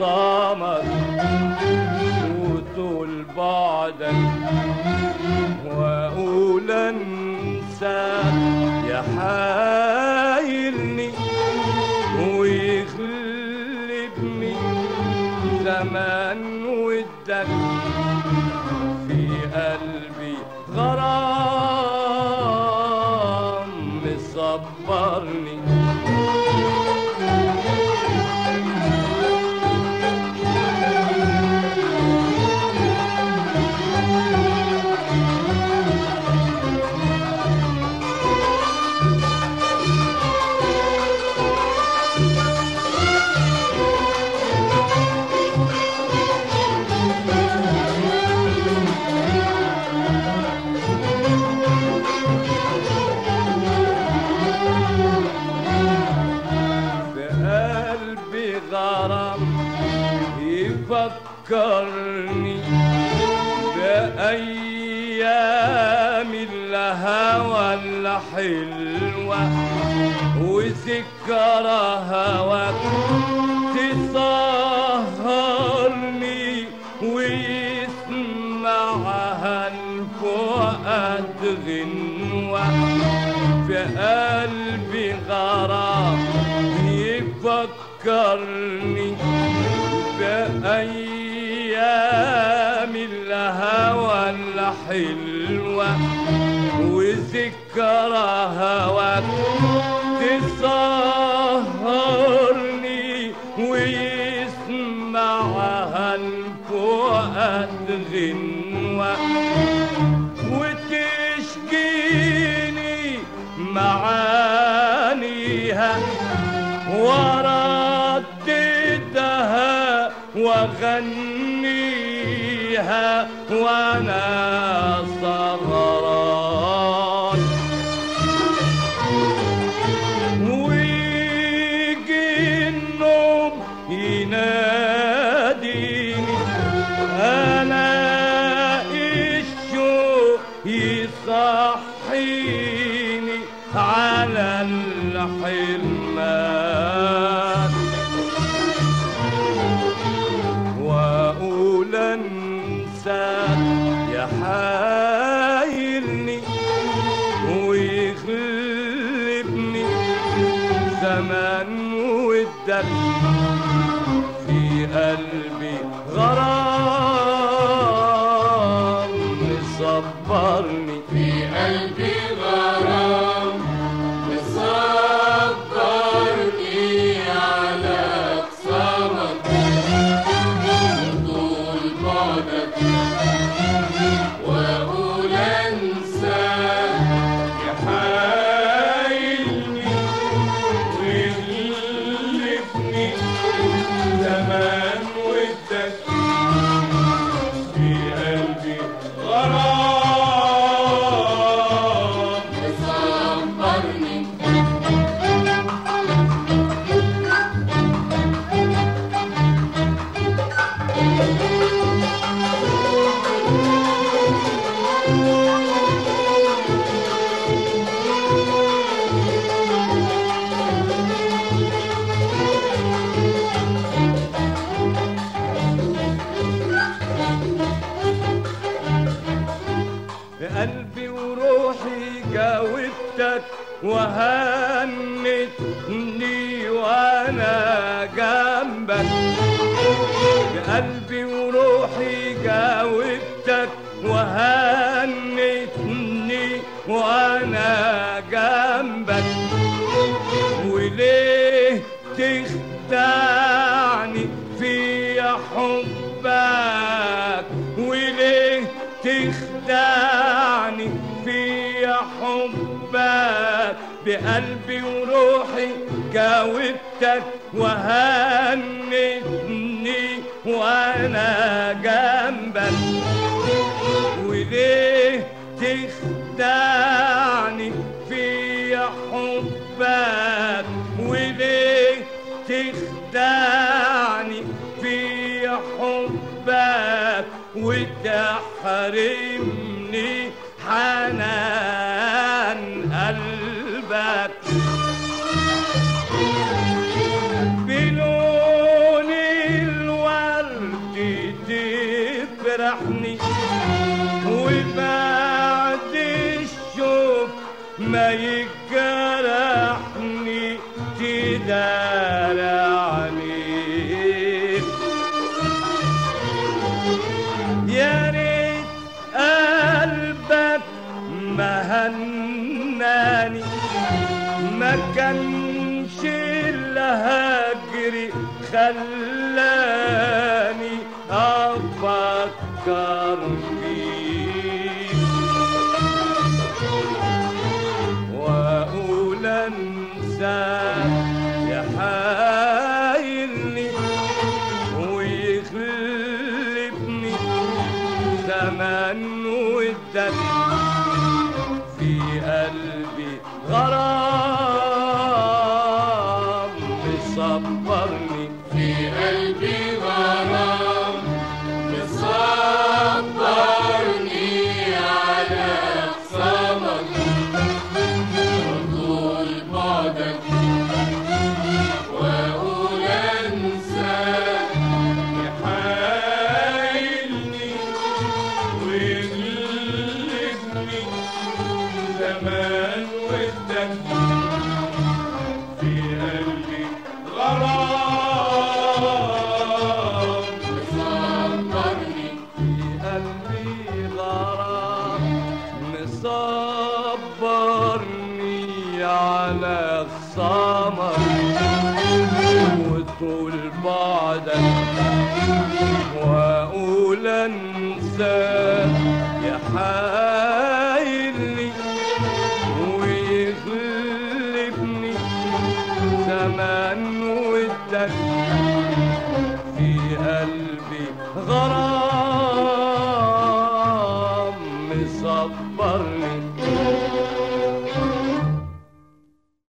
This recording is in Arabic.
قمر وطول بعدك واقول انساك يا حايلني ويغلبني زمان ودك في قلبي غرام. يفكرني بأيام الهوى الحلوة وذكرى هواك تسهرني ويسمعها الفؤاد غنوة في قلبي بأيام الهوى الحلوة وذكرى هواك تسهرني ويسمعها الفؤاد غنوة وتشكيني معانيها ورددها وغنيها وأنا صغران. ويجي النوم يناديني حايلني ويغلبني. زمان ودك في قلبي غرام. ويغلبني وهنتني وأنا جنبك. بقلبي وروحي جاوبتك. وهنتني وأنا جنبك. وليه تخدعني بقلبي وروحي جاوبتك وهنتني وأنا جنبك. وليه تخدعني في حبك؟ وليه تخدعني في حبك؟ وتحرمني حنان. ما يجرحني تدارعني يا ريت قلبك مهناني ما كانش الهجر خلاني أفكر. مصبرني في قلبي خصامك وطول بعدك واقول انساك يحايلني ويغلبني زمان ودك في قلبي غرام.